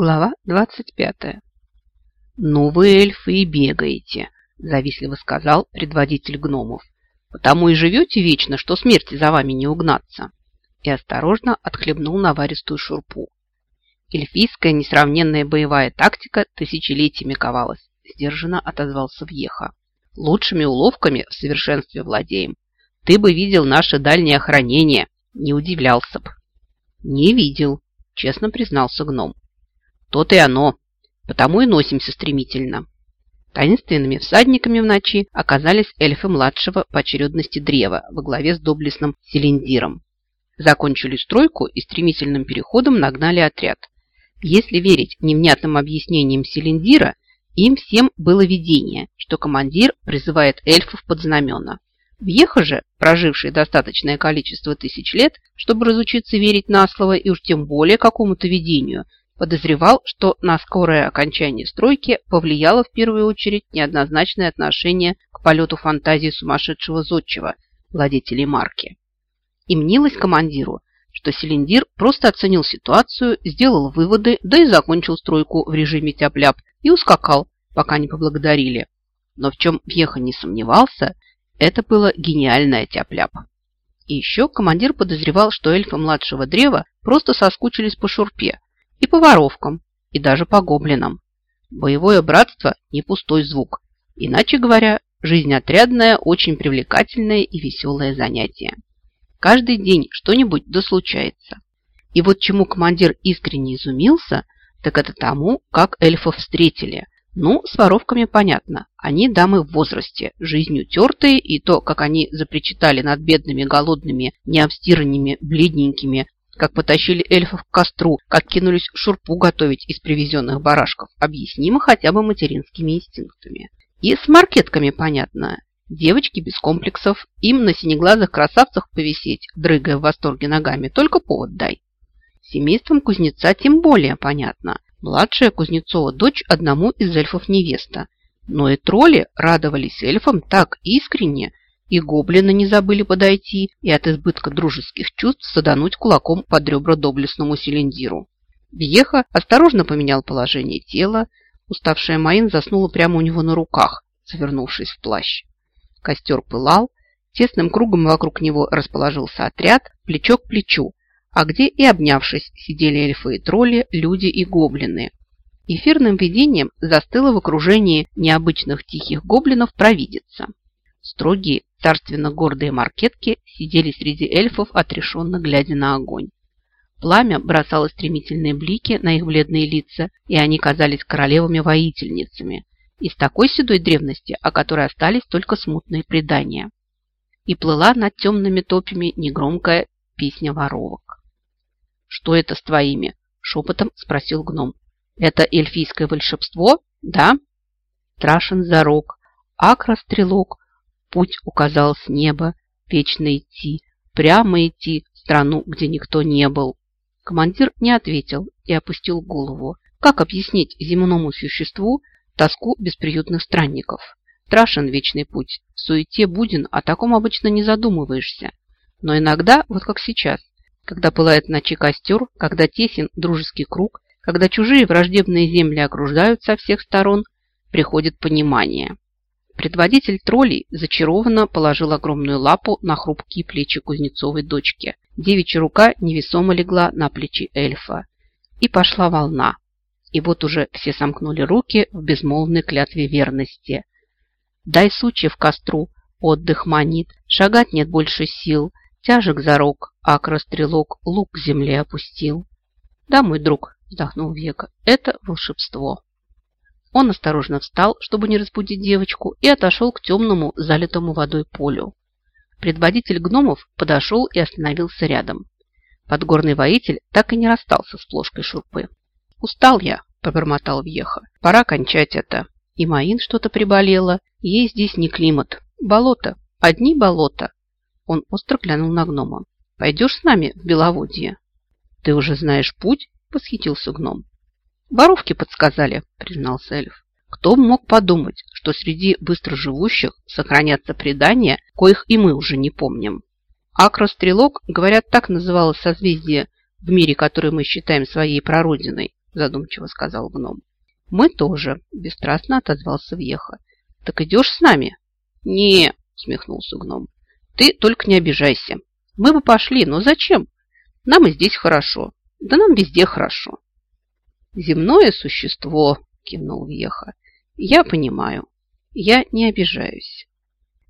Глава 25. «Ну вы, эльфы, и бегаете», – завистливо сказал предводитель гномов. «Потому и живете вечно, что смерти за вами не угнаться». И осторожно отхлебнул наваристую шурпу. Эльфийская несравненная боевая тактика тысячелетиями ковалась, сдержанно отозвался Вьеха. Лучшими уловками в совершенстве владеем. Ты бы видел наше дальнее охранение, не удивлялся б. Не видел, честно признался гном. То-то и оно. Потому и носимся стремительно. Таинственными всадниками в ночи оказались эльфы младшего по очередности древа во главе с доблестным Селендиром. Закончили стройку и стремительным переходом нагнали отряд. Если верить невнятным объяснениям Селендира, им всем было видение, что командир призывает эльфов под знамена. Вьеха же, проживший достаточное количество тысяч лет, чтобы разучиться верить на слово и уж тем более какому-то видению – подозревал, что на скорое окончание стройки повлияло в первую очередь неоднозначное отношение к полету фантазии сумасшедшего зодчего, владетелей марки. И мнилось командиру, что Селендир просто оценил ситуацию, сделал выводы, да и закончил стройку в режиме тяп-ляп и ускакал, пока не поблагодарили. Но в чем Веха не сомневался, это было гениальное тяп-ляп. И еще командир подозревал, что эльфы младшего древа просто соскучились по шурпе, и по воровкам, и даже по гоблинам. Боевое братство – не пустой звук. Иначе говоря, жизнь отрядная – очень привлекательное и веселое занятие. Каждый день что-нибудь да случается. И вот чему командир искренне изумился, так это тому, как эльфов встретили. Ну, с воровками понятно. Они дамы в возрасте, жизнью тертые, и то, как они запричитали над бедными, голодными, необстиранными, бледненькими, как потащили эльфов к костру, как кинулись шурпу готовить из привезенных барашков, объяснимо хотя бы материнскими инстинктами. И с маркетками понятно. Девочки без комплексов, им на синеглазых красавцах повисеть, дрыгая в восторге ногами, только повод дай. Семейством кузнеца тем более понятно. Младшая Кузнецова дочь одному из эльфов невеста. Но и тролли радовались эльфам так искренне, и гоблины не забыли подойти и от избытка дружеских чувств садануть кулаком под ребра доблестному Селендиру. Вьеха осторожно поменял положение тела. Уставшая Маин заснула прямо у него на руках, завернувшись в плащ. Костер пылал. Тесным кругом вокруг него расположился отряд, плечо к плечу, а где и обнявшись сидели эльфы и тролли, люди и гоблины. Эфирным видением застыла в окружении необычных тихих гоблинов провидица. Строгие, царственно гордые маркетки сидели среди эльфов, отрешенно глядя на огонь. Пламя бросало стремительные блики на их бледные лица, и они казались королевами-воительницами из такой седой древности, о которой остались только смутные предания. И плыла над темными топями негромкая песня воровок. «Что это с твоими?» – шепотом спросил гном. «Это эльфийское волшебство, да?» Страшен зарок, акрострелок, Путь указал с неба, вечно идти, прямо идти в страну, где никто не был. Командир не ответил и опустил голову. Как объяснить земному существу тоску бесприютных странников? Страшен вечный путь, в суете буден, о таком обычно не задумываешься. Но иногда, вот как сейчас, когда пылает ночи костер, когда тесен дружеский круг, когда чужие враждебные земли окружают со всех сторон, приходит понимание. Предводитель троллей зачарованно положил огромную лапу на хрупкие плечи Кузнецовой дочки. Девичья рука невесомо легла на плечи эльфа. И пошла волна. И вот уже все сомкнули руки в безмолвной клятве верности. Дай сучья в костру, отдых манит, шагать нет больше сил, тяжек зарок, акрострелок лук к земле опустил. Да, мой друг, вздохнул Века, это волшебство. Он осторожно встал, чтобы не разбудить девочку, и отошел к темному, залитому водой полю. Предводитель гномов подошел и остановился рядом. Подгорный воитель так и не расстался с плошкой шурпы. «Устал я», – пробормотал Вьеха. «Пора кончать это. И Маин что-то приболела. Ей здесь не климат. Болото. Одни болота». Он остро глянул на гнома. «Пойдешь с нами в Беловодье?» «Ты уже знаешь путь?» – восхитился гном. «Воровки подсказали», – признался эльф. «Кто мог подумать, что среди быстроживущих сохранятся предания, коих и мы уже не помним?» Акрострелок, говорят, так называлось созвездие в мире, который мы считаем своей прародиной. задумчиво сказал гном. Мы тоже, бесстрастно отозвался Вьеха. Так идешь с нами? Не, усмехнулся гном. Ты только не обижайся. Мы бы пошли, но зачем? Нам и здесь хорошо. Да нам везде хорошо. Земное существо, кивнул Вьеха. Я понимаю. Я не обижаюсь.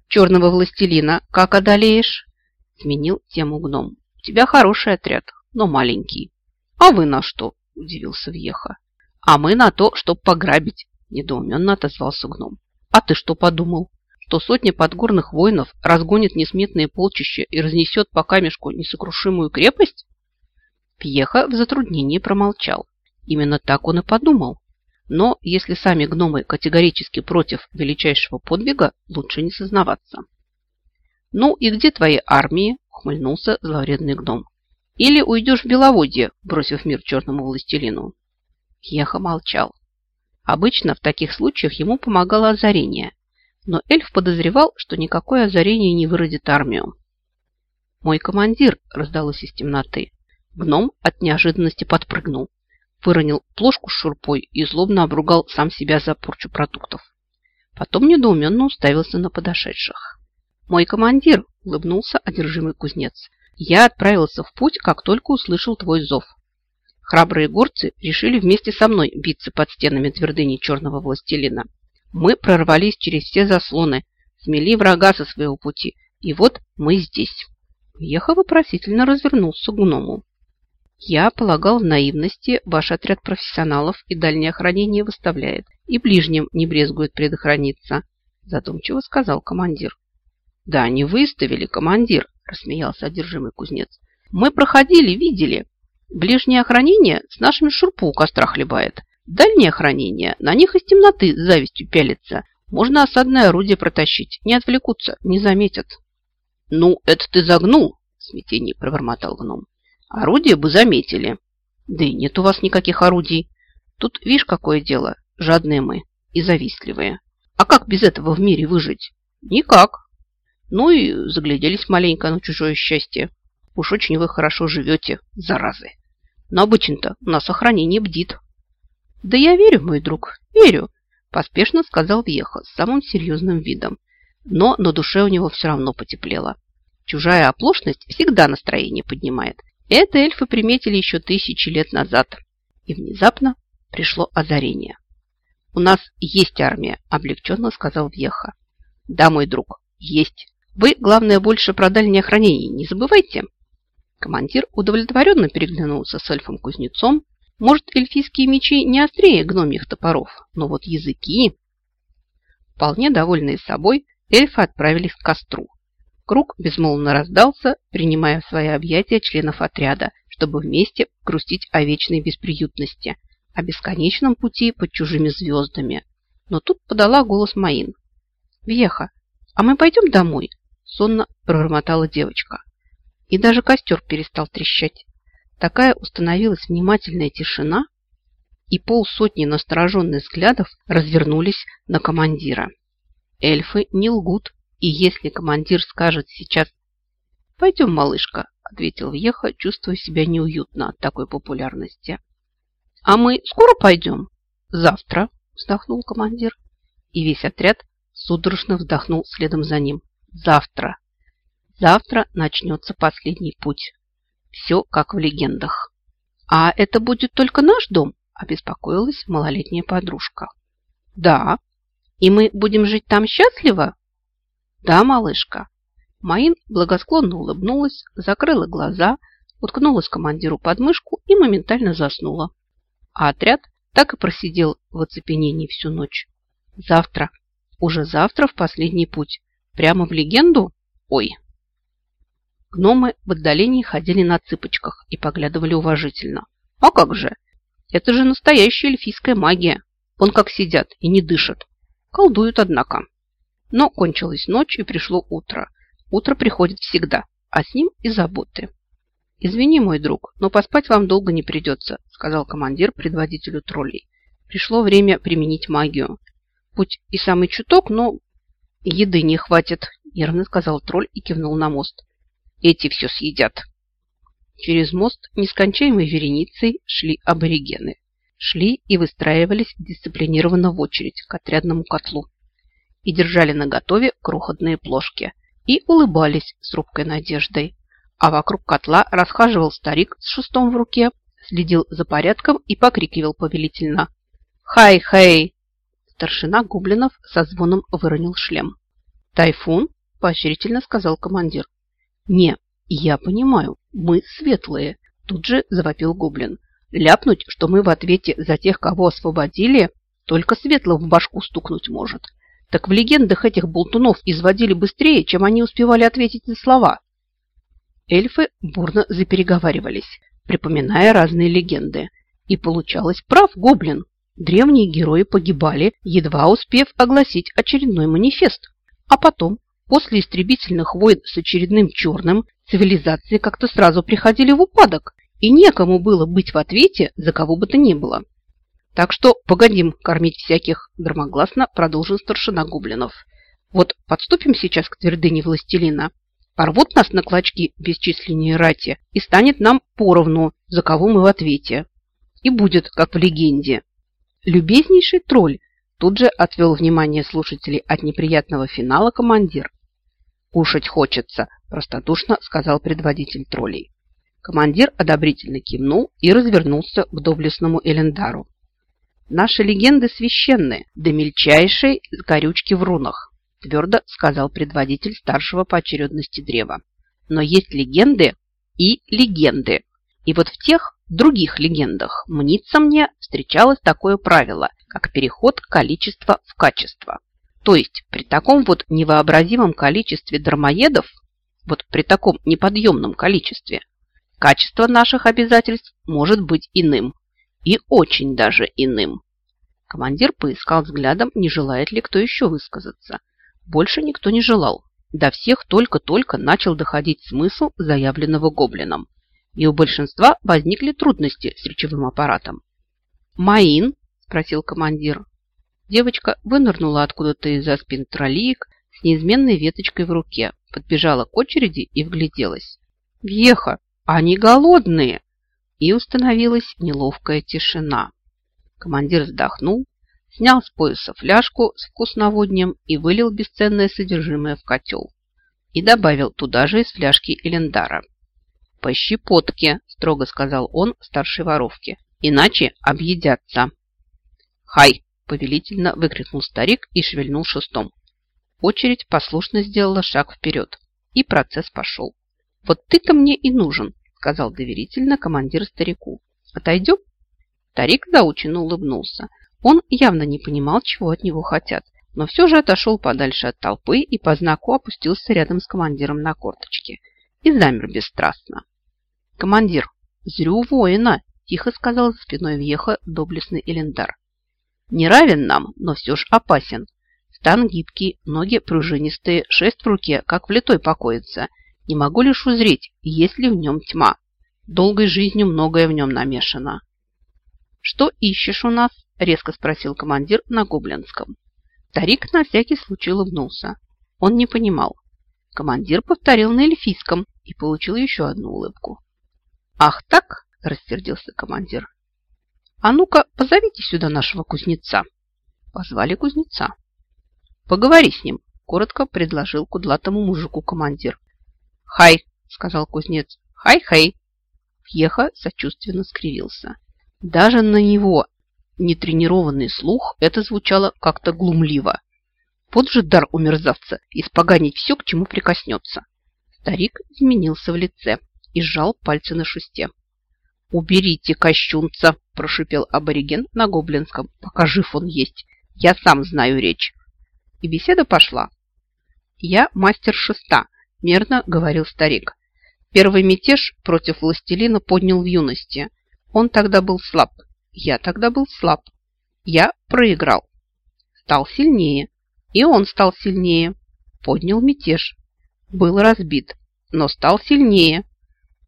Черного властелина как одолеешь? Сменил тему гном. У тебя хороший отряд, но маленький. А вы на что? Удивился Вьеха. А мы на то, чтоб пограбить, недоуменно отозвался гном. А ты что подумал? Что сотня подгорных воинов разгонит несметные полчища и разнесет по камешку несокрушимую крепость? Пьеха в затруднении промолчал. Именно так он и подумал. Но если сами гномы категорически против величайшего подвига, лучше не сознаваться. «Ну и где твои армии?» – ухмыльнулся зловредный гном. «Или уйдешь в Беловодье, бросив мир черному властелину?» Еха молчал. Обычно в таких случаях ему помогало озарение, но эльф подозревал, что никакое озарение не выродит армию. «Мой командир!» – раздалось из темноты. Гном от неожиданности подпрыгнул выронил плошку с шурпой и злобно обругал сам себя за порчу продуктов. Потом недоуменно уставился на подошедших. «Мой командир!» – улыбнулся одержимый кузнец. «Я отправился в путь, как только услышал твой зов. Храбрые горцы решили вместе со мной биться под стенами твердыни черного властелина. Мы прорвались через все заслоны, смели врага со своего пути, и вот мы здесь». Еха вопросительно развернулся к гному. Я полагал в наивности ваш отряд профессионалов и дальнее охранение выставляет, и ближним не брезгует предохраниться, задумчиво сказал командир. Да, не выставили, командир, рассмеялся одержимый кузнец. Мы проходили, видели. Ближнее охранение с нашими шурпу у костра хлебает. Дальнее охранение на них из темноты с завистью пялится. Можно осадное орудие протащить, не отвлекутся, не заметят. Ну, это ты загнул, в смятении пробормотал гном. Орудия бы заметили. Да и нет у вас никаких орудий. Тут, видишь, какое дело. Жадные мы и завистливые. А как без этого в мире выжить? Никак. Ну и загляделись маленько на чужое счастье. Уж очень вы хорошо живете, заразы. Но обычно-то нас охранение бдит. Да я верю, мой друг, верю, поспешно сказал Вьеха с самым серьезным видом. Но на душе у него все равно потеплело. Чужая оплошность всегда настроение поднимает. Это эльфы приметили еще тысячи лет назад. И внезапно пришло озарение. «У нас есть армия», – облегченно сказал Вьеха. «Да, мой друг, есть. Вы, главное, больше про дальнее хранение не забывайте». Командир удовлетворенно переглянулся с эльфом-кузнецом. Может, эльфийские мечи не острее гномьих топоров, но вот языки... Вполне довольные собой, эльфы отправились к костру. Круг безмолвно раздался, принимая в свои объятия членов отряда, чтобы вместе грустить о вечной бесприютности, о бесконечном пути под чужими звездами. Но тут подала голос Маин. «Вьеха, а мы пойдем домой?» Сонно прормотала девочка. И даже костер перестал трещать. Такая установилась внимательная тишина, и полсотни настороженных взглядов развернулись на командира. Эльфы не лгут, и если командир скажет сейчас «Пойдем, малышка», – ответил Вьеха, чувствуя себя неуютно от такой популярности. «А мы скоро пойдем?» «Завтра», – вздохнул командир. И весь отряд судорожно вздохнул следом за ним. «Завтра. Завтра начнется последний путь. Все как в легендах». «А это будет только наш дом?» – обеспокоилась малолетняя подружка. «Да. И мы будем жить там счастливо?» «Да, малышка». Маин благосклонно улыбнулась, закрыла глаза, уткнулась командиру под мышку и моментально заснула. А отряд так и просидел в оцепенении всю ночь. Завтра, уже завтра в последний путь. Прямо в легенду? Ой! Гномы в отдалении ходили на цыпочках и поглядывали уважительно. А как же? Это же настоящая эльфийская магия. Он как сидят и не дышат. Колдуют, однако. Но кончилась ночь и пришло утро. Утро приходит всегда, а с ним и заботы. «Извини, мой друг, но поспать вам долго не придется», сказал командир предводителю троллей. «Пришло время применить магию. Путь и самый чуток, но еды не хватит», нервно сказал тролль и кивнул на мост. «Эти все съедят». Через мост нескончаемой вереницей шли аборигены. шли и выстраивались дисциплинированно в очередь к отрядному котлу и держали наготове крохотные плошки и улыбались с робкой надеждой. А вокруг котла расхаживал старик с шестом в руке, следил за порядком и покрикивал повелительно «Хай-хей!». Старшина гоблинов со звоном выронил шлем. «Тайфун?» – поощрительно сказал командир. «Не, я понимаю, мы светлые», – тут же завопил гоблин. «Ляпнуть, что мы в ответе за тех, кого освободили, только светло в башку стукнуть может. Так в легендах этих болтунов изводили быстрее, чем они успевали ответить на слова». Эльфы бурно запереговаривались, припоминая разные легенды. И получалось прав гоблин. Древние герои погибали, едва успев огласить очередной манифест. А потом, после истребительных войн с очередным черным, цивилизации как-то сразу приходили в упадок, и некому было быть в ответе за кого бы то ни было. Так что погодим кормить всяких, громогласно продолжил старшина гоблинов. Вот подступим сейчас к твердыне властелина, порвут нас на клочки бесчисленнее рати, и станет нам поровну, за кого мы в ответе. И будет, как в легенде. Любезнейший тролль Тут же отвел внимание слушателей от неприятного финала командир. «Кушать хочется», – простодушно сказал предводитель троллей. Командир одобрительно кивнул и развернулся к доблестному Элендару. «Наши легенды священны, до мельчайшей горючки в рунах», – твердо сказал предводитель старшего по очередности древа. «Но есть легенды и легенды. И вот в тех других легендах, мнится мне, встречалось такое правило как переход количества в качество. То есть при таком вот невообразимом количестве дармоедов, вот при таком неподъемном количестве, качество наших обязательств может быть иным. И очень даже иным. Командир поискал взглядом, не желает ли кто еще высказаться. Больше никто не желал. До всех только-только начал доходить смысл заявленного гоблином. И у большинства возникли трудности с речевым аппаратом. Маин спросил командир. Девочка вынырнула откуда-то из-за спин троллиек с неизменной веточкой в руке, подбежала к очереди и вгляделась. «Веха, они голодные!» И установилась неловкая тишина. Командир вздохнул, снял с пояса фляжку с вкусноводнем и вылил бесценное содержимое в котел. И добавил туда же из фляжки Элендара. «По щепотке», – строго сказал он старшей воровке, – «иначе объедятся». «Хай!» – повелительно выкрикнул старик и шевельнул шестом. Очередь послушно сделала шаг вперед, и процесс пошел. «Вот ты-то мне и нужен», – сказал доверительно командир старику. «Отойдем?» Старик заученно улыбнулся. Он явно не понимал, чего от него хотят, но все же отошел подальше от толпы и по знаку опустился рядом с командиром на корточке и замер бесстрастно. «Командир, зрю воина!» – тихо сказал за спиной въеха доблестный Элендар. Не равен нам, но все ж опасен. Стан гибкий, ноги пружинистые, шесть в руке, как влитой покоится. Не могу лишь узреть, есть ли в нем тьма. Долгой жизнью многое в нем намешано. «Что ищешь у нас?» – резко спросил командир на гоблинском. Тарик на всякий случай улыбнулся. Он не понимал. Командир повторил на эльфийском и получил еще одну улыбку. «Ах так?» – рассердился командир. «А ну-ка, позовите сюда нашего кузнеца». Позвали кузнеца. «Поговори с ним», – коротко предложил кудлатому мужику командир. «Хай», – сказал кузнец. «Хай-хай». Пьеха сочувственно скривился. Даже на него, нетренированный слух, это звучало как-то глумливо. Вот же дар у мерзавца – испоганить все, к чему прикоснется. Старик изменился в лице и сжал пальцы на шесте. «Уберите кощунца!» – прошипел абориген на гоблинском. «Пока жив он есть. Я сам знаю речь». И беседа пошла. «Я мастер шеста», – мерно говорил старик. Первый мятеж против властелина поднял в юности. Он тогда был слаб. Я тогда был слаб. Я проиграл. Стал сильнее. И он стал сильнее. Поднял мятеж. Был разбит, но стал сильнее.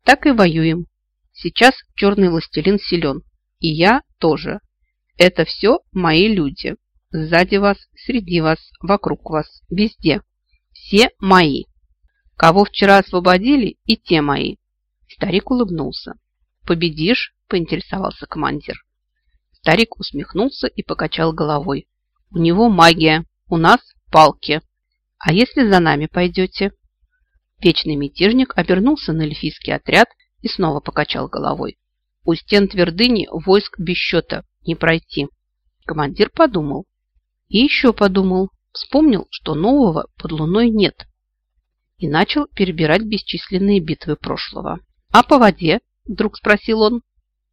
Так и воюем. Сейчас черный властелин силен. И я тоже. Это все мои люди. Сзади вас, среди вас, вокруг вас, везде. Все мои. Кого вчера освободили, и те мои. Старик улыбнулся. Победишь? Поинтересовался командир. Старик усмехнулся и покачал головой. У него магия, у нас палки. А если за нами пойдете? Вечный мятежник обернулся на эльфийский отряд и снова покачал головой. У стен твердыни войск без счета не пройти. Командир подумал. И еще подумал. Вспомнил, что нового под луной нет. И начал перебирать бесчисленные битвы прошлого. «А по воде?» – вдруг спросил он.